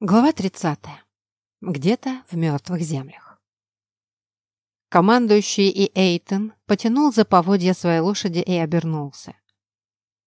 Глава 30. Где-то в мертвых землях. Командующий и Эйтон потянул за поводья своей лошади и обернулся.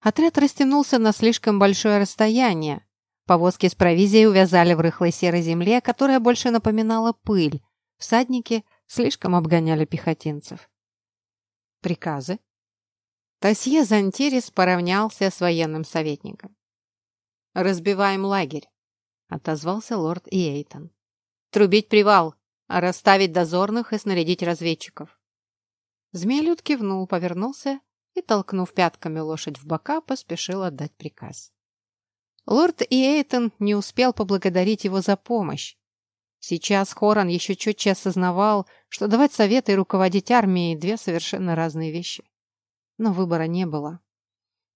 Отряд растянулся на слишком большое расстояние. Повозки с провизией увязали в рыхлой серой земле, которая больше напоминала пыль. Всадники слишком обгоняли пехотинцев. Приказы. Тосье Зантирис поравнялся с военным советником. «Разбиваем лагерь отозвался лорд Иейтон. «Трубить привал, расставить дозорных и снарядить разведчиков». Змеелюд кивнул, повернулся и, толкнув пятками лошадь в бока, поспешил отдать приказ. Лорд Иейтон не успел поблагодарить его за помощь. Сейчас Хоран еще четче осознавал, что давать советы и руководить армией – две совершенно разные вещи. Но выбора не было.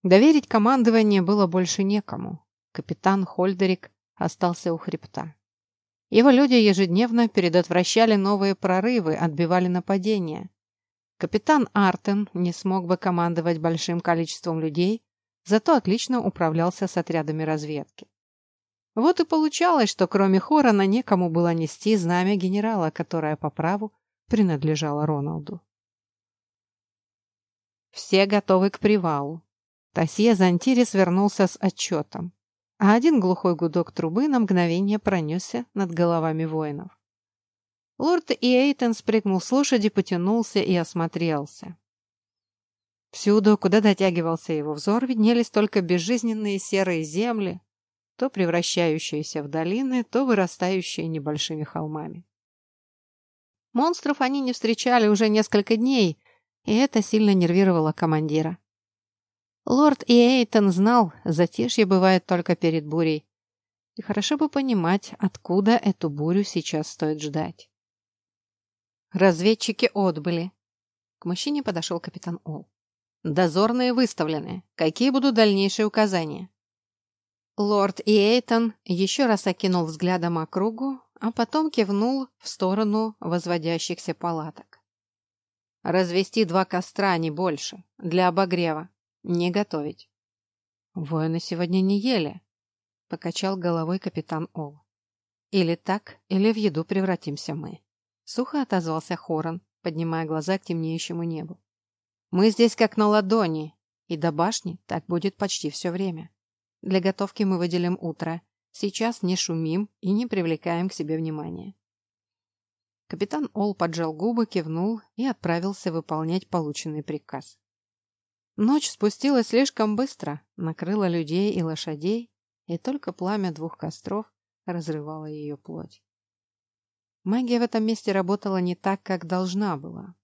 Доверить командование было больше некому. Капитан Хольдерик остался у хребта. Его люди ежедневно предотвращали новые прорывы, отбивали нападения. Капитан Артен не смог бы командовать большим количеством людей, зато отлично управлялся с отрядами разведки. Вот и получалось, что кроме Хорона некому было нести знамя генерала, которое по праву принадлежало Роналду. Все готовы к привалу. Тасье Зантирис вернулся с отчетом а один глухой гудок трубы на мгновение пронесся над головами воинов. Лорд Иэйтон спрыгнул с лошади, потянулся и осмотрелся. Всюду, куда дотягивался его взор, виднелись только безжизненные серые земли, то превращающиеся в долины, то вырастающие небольшими холмами. Монстров они не встречали уже несколько дней, и это сильно нервировало командира. Лорд Иэйтон знал, затишье бывает только перед бурей. И хорошо бы понимать, откуда эту бурю сейчас стоит ждать. Разведчики отбыли. К мужчине подошел капитан Ол. Дозорные выставлены. Какие будут дальнейшие указания? Лорд Иэйтон еще раз окинул взглядом округу, а потом кивнул в сторону возводящихся палаток. Развести два костра, не больше, для обогрева. Не готовить. Воины сегодня не ели, покачал головой капитан Ол. Или так, или в еду превратимся мы. Сухо отозвался Хорон, поднимая глаза к темнеющему небу. Мы здесь как на ладони, и до башни так будет почти все время. Для готовки мы выделим утро. Сейчас не шумим и не привлекаем к себе внимания. Капитан Ол поджал губы, кивнул и отправился выполнять полученный приказ. Ночь спустилась слишком быстро, накрыла людей и лошадей, и только пламя двух костров разрывало ее плоть. Магия в этом месте работала не так, как должна была.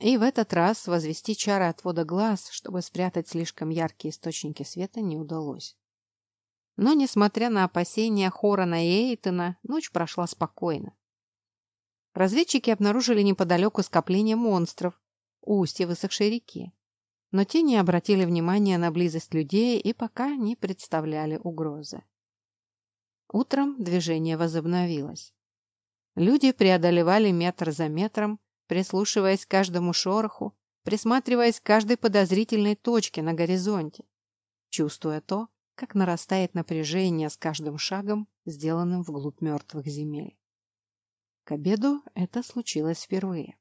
И в этот раз возвести чары отвода глаз, чтобы спрятать слишком яркие источники света, не удалось. Но, несмотря на опасения Хорона и Эйтона, ночь прошла спокойно. Разведчики обнаружили неподалеку скопление монстров у устья высохшей реки но те не обратили внимания на близость людей и пока не представляли угрозы. Утром движение возобновилось. Люди преодолевали метр за метром, прислушиваясь к каждому шороху, присматриваясь к каждой подозрительной точке на горизонте, чувствуя то, как нарастает напряжение с каждым шагом, сделанным вглубь мертвых земель. К обеду это случилось впервые.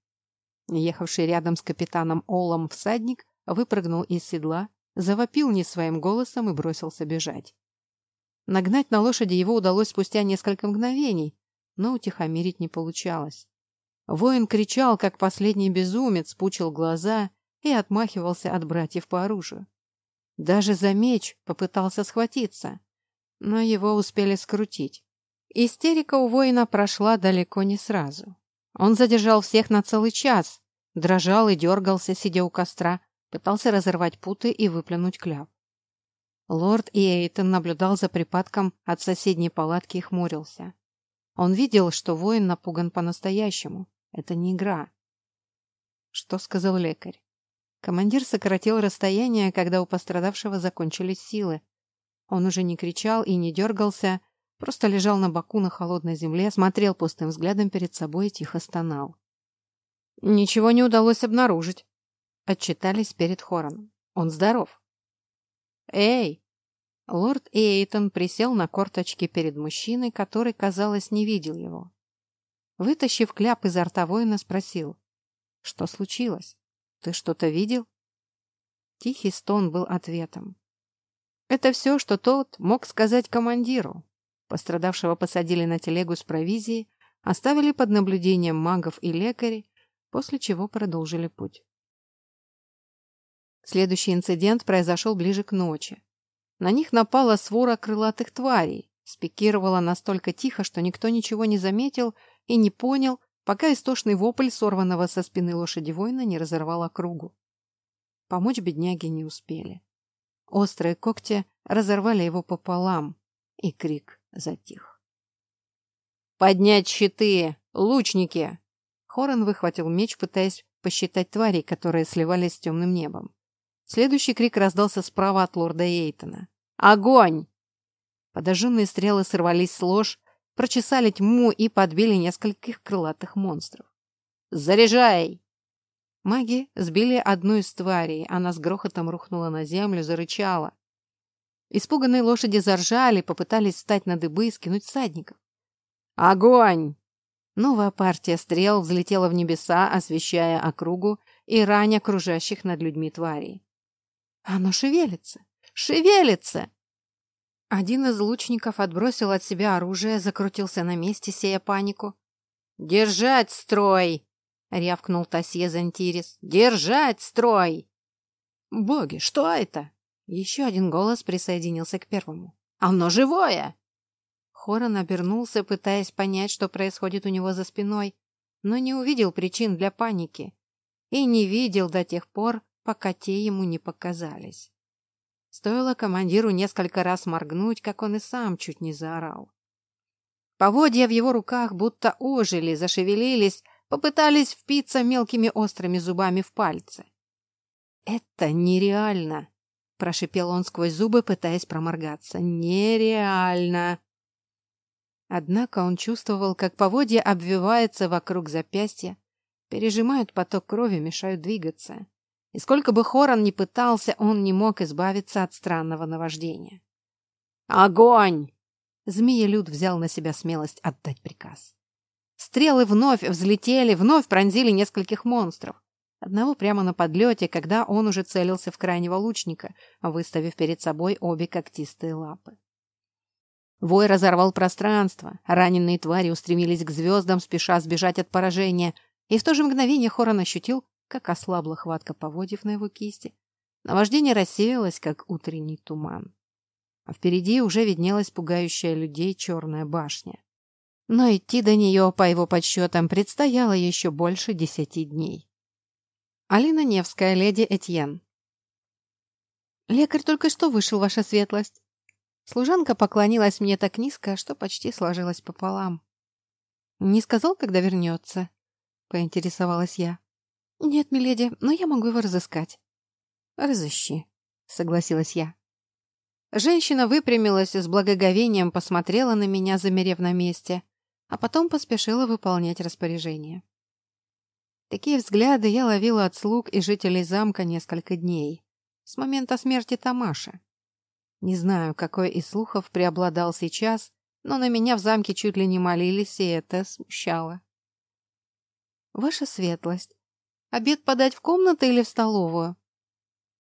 Ехавший рядом с капитаном Олом всадник выпрыгнул из седла, завопил не своим голосом и бросился бежать. Нагнать на лошади его удалось спустя несколько мгновений, но утихомирить не получалось. Воин кричал, как последний безумец, пучил глаза и отмахивался от братьев по оружию. Даже за меч попытался схватиться, но его успели скрутить. Истерика у воина прошла далеко не сразу. Он задержал всех на целый час, дрожал и дергался, сидя у костра, пытался разорвать путы и выплюнуть кляп. Лорд Иэйтон наблюдал за припадком от соседней палатки и хмурился. Он видел, что воин напуган по-настоящему. Это не игра. Что сказал лекарь? Командир сократил расстояние, когда у пострадавшего закончились силы. Он уже не кричал и не дергался, просто лежал на боку на холодной земле, смотрел пустым взглядом перед собой и тихо стонал. Ничего не удалось обнаружить, Отчитались перед хором. Он здоров. «Эй!» Лорд Эйтон присел на корточки перед мужчиной, который, казалось, не видел его. Вытащив кляп изо рта воина, спросил. «Что случилось? Ты что-то видел?» Тихий стон был ответом. Это все, что тот мог сказать командиру. Пострадавшего посадили на телегу с провизией, оставили под наблюдением магов и лекарей, после чего продолжили путь. Следующий инцидент произошел ближе к ночи. На них напала свора крылатых тварей, спикировала настолько тихо, что никто ничего не заметил и не понял, пока истошный вопль сорванного со спины лошади воина не разорвал округу. Помочь бедняге не успели. Острые когти разорвали его пополам, и крик затих. «Поднять щиты! Лучники!» Хорон выхватил меч, пытаясь посчитать тварей, которые сливались с темным небом. Следующий крик раздался справа от лорда Эйтона. «Огонь!» Подожженные стрелы сорвались с лож, прочесали тьму и подбили нескольких крылатых монстров. «Заряжай!» Маги сбили одну из тварей, она с грохотом рухнула на землю, зарычала. Испуганные лошади заржали, попытались встать на дыбы и скинуть всадников. «Огонь!» Новая партия стрел взлетела в небеса, освещая округу и раня кружащих над людьми тварей. Оно шевелится! Шевелится! Один из лучников отбросил от себя оружие, закрутился на месте, сея панику. «Держать строй!» — рявкнул Тасье Зантирис. «Держать строй!» «Боги, что это?» Еще один голос присоединился к первому. «Оно живое!» Хорон обернулся, пытаясь понять, что происходит у него за спиной, но не увидел причин для паники. И не видел до тех пор, пока те ему не показались. Стоило командиру несколько раз моргнуть, как он и сам чуть не заорал. Поводья в его руках будто ожили, зашевелились, попытались впиться мелкими острыми зубами в пальцы. «Это нереально!» — прошипел он сквозь зубы, пытаясь проморгаться. «Нереально!» Однако он чувствовал, как поводья обвиваются вокруг запястья, пережимают поток крови, мешают двигаться. И сколько бы Хоран ни пытался, он не мог избавиться от странного наваждения. «Огонь!» Змеелюд взял на себя смелость отдать приказ. Стрелы вновь взлетели, вновь пронзили нескольких монстров. Одного прямо на подлете, когда он уже целился в крайнего лучника, выставив перед собой обе когтистые лапы. Вой разорвал пространство, раненые твари устремились к звездам, спеша сбежать от поражения, и в то же мгновение Хоран ощутил, как ослабла хватка поводьев на его кисти. Наваждение рассеялось, как утренний туман. А впереди уже виднелась пугающая людей черная башня. Но идти до нее, по его подсчетам, предстояло еще больше десяти дней. Алина Невская, леди Этьен. «Лекарь только что вышел, ваша светлость». Служанка поклонилась мне так низко, что почти сложилась пополам. «Не сказал, когда вернется?» — поинтересовалась я. «Нет, миледи, но я могу его разыскать». «Разыщи», — согласилась я. Женщина выпрямилась и с благоговением посмотрела на меня, замерев на месте, а потом поспешила выполнять распоряжение. Такие взгляды я ловила от слуг и жителей замка несколько дней, с момента смерти Тамаша. Не знаю, какой из слухов преобладал сейчас, но на меня в замке чуть ли не молились, и это смущало. «Ваша светлость, Обед подать в комнату или в столовую?»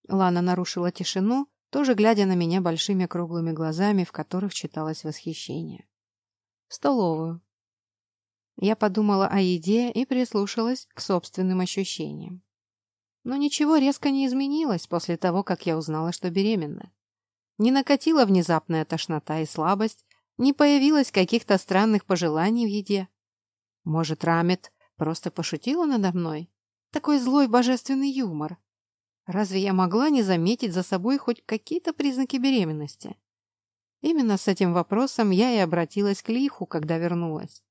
Лана нарушила тишину, тоже глядя на меня большими круглыми глазами, в которых читалось восхищение. «В столовую». Я подумала о еде и прислушалась к собственным ощущениям. Но ничего резко не изменилось после того, как я узнала, что беременна. Не накатила внезапная тошнота и слабость, не появилось каких-то странных пожеланий в еде. Может, Рамет просто пошутила надо мной? Такой злой божественный юмор. Разве я могла не заметить за собой хоть какие-то признаки беременности? Именно с этим вопросом я и обратилась к Лиху, когда вернулась.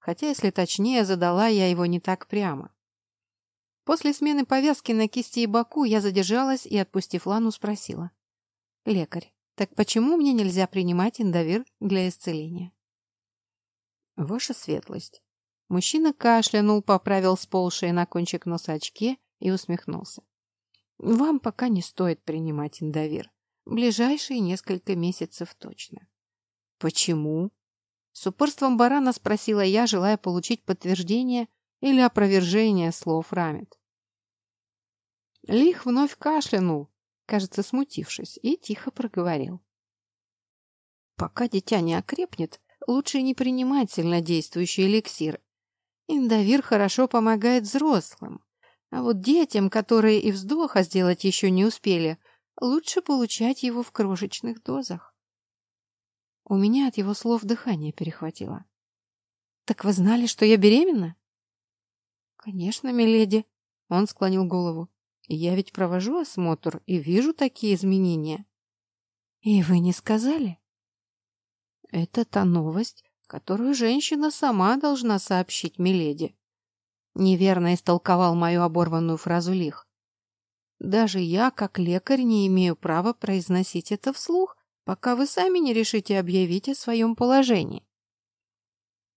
Хотя, если точнее, задала я его не так прямо. После смены повязки на кисти и боку я задержалась и, отпустив Лану, спросила. «Лекарь, так почему мне нельзя принимать индовир для исцеления?» «Ваша светлость, Мужчина кашлянул, поправил сползшие на кончик носа очки и усмехнулся. «Вам пока не стоит принимать индовир. Ближайшие несколько месяцев точно. Почему? С упорством барана спросила я, желая получить подтверждение или опровержение слов Рамет. Лих вновь кашлянул, кажется, смутившись, и тихо проговорил. Пока дитя не окрепнет, лучше не принимать сильнодействующий эликсир. Индовир хорошо помогает взрослым, а вот детям, которые и вздоха сделать еще не успели, лучше получать его в крошечных дозах. У меня от его слов дыхание перехватило. «Так вы знали, что я беременна?» «Конечно, миледи», — он склонил голову. «Я ведь провожу осмотр и вижу такие изменения». «И вы не сказали?» «Это та новость, которую женщина сама должна сообщить миледи». Неверно истолковал мою оборванную фразу Лих. Даже я, как лекарь, не имею права произносить это вслух, пока вы сами не решите объявить о своем положении.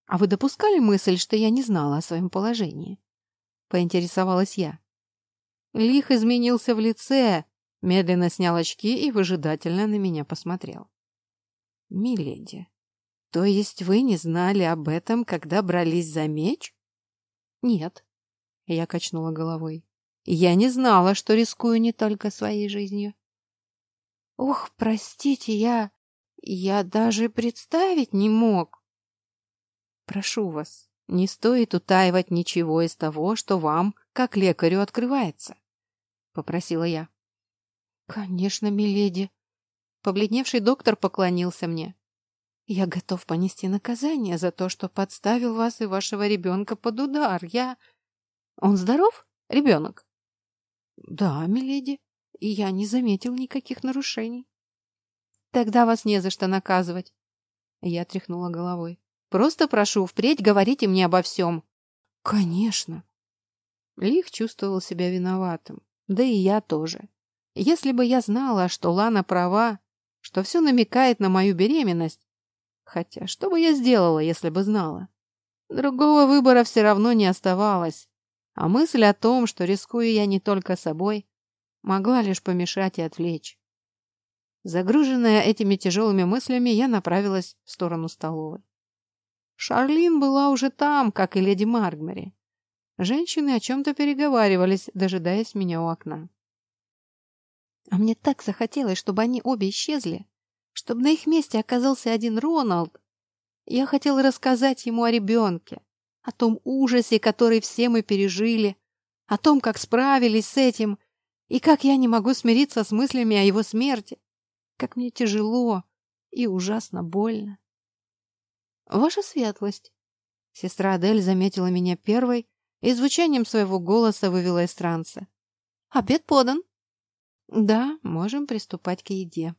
А вы допускали мысль, что я не знала о своем положении? Поинтересовалась я. Лих изменился в лице, медленно снял очки и выжидательно на меня посмотрел. Миледи, то есть вы не знали об этом, когда брались за меч? Нет. Я качнула головой. Я не знала, что рискую не только своей жизнью. Ох, простите, я... Я даже представить не мог. Прошу вас, не стоит утаивать ничего из того, что вам, как лекарю, открывается, — попросила я. Конечно, миледи. Побледневший доктор поклонился мне. Я готов понести наказание за то, что подставил вас и вашего ребенка под удар. Я... Он здоров, ребенок? Да, миледи, и я не заметил никаких нарушений. Тогда вас не за что наказывать. Я тряхнула головой. Просто прошу, впредь говорите мне обо всем. Конечно. Лих чувствовал себя виноватым. Да и я тоже. Если бы я знала, что Лана права, что все намекает на мою беременность, хотя что бы я сделала, если бы знала? Другого выбора все равно не оставалось. А мысль о том, что рискую я не только собой, могла лишь помешать и отвлечь. Загруженная этими тяжелыми мыслями, я направилась в сторону столовой. Шарлин была уже там, как и леди Маргмери. Женщины о чем-то переговаривались, дожидаясь меня у окна. А мне так захотелось, чтобы они обе исчезли, чтобы на их месте оказался один Роналд. Я хотела рассказать ему о ребенке, о том ужасе, который все мы пережили, о том, как справились с этим, и как я не могу смириться с мыслями о его смерти, как мне тяжело и ужасно больно. Ваша светлость. Сестра Адель заметила меня первой и звучанием своего голоса вывела из транса. Обед подан. Да, можем приступать к еде.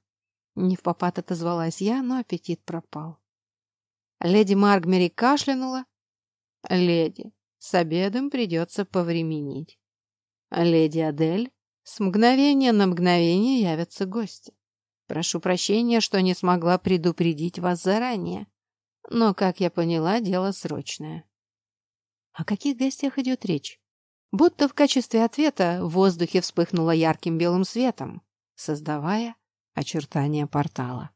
Не в попад отозвалась я, но аппетит пропал. Леди Маргмери кашлянула, Леди, с обедом придется повременить. Леди Адель, с мгновения на мгновение явятся гости. Прошу прощения, что не смогла предупредить вас заранее. Но, как я поняла, дело срочное. О каких гостях идет речь? Будто в качестве ответа в воздухе вспыхнуло ярким белым светом, создавая очертания портала.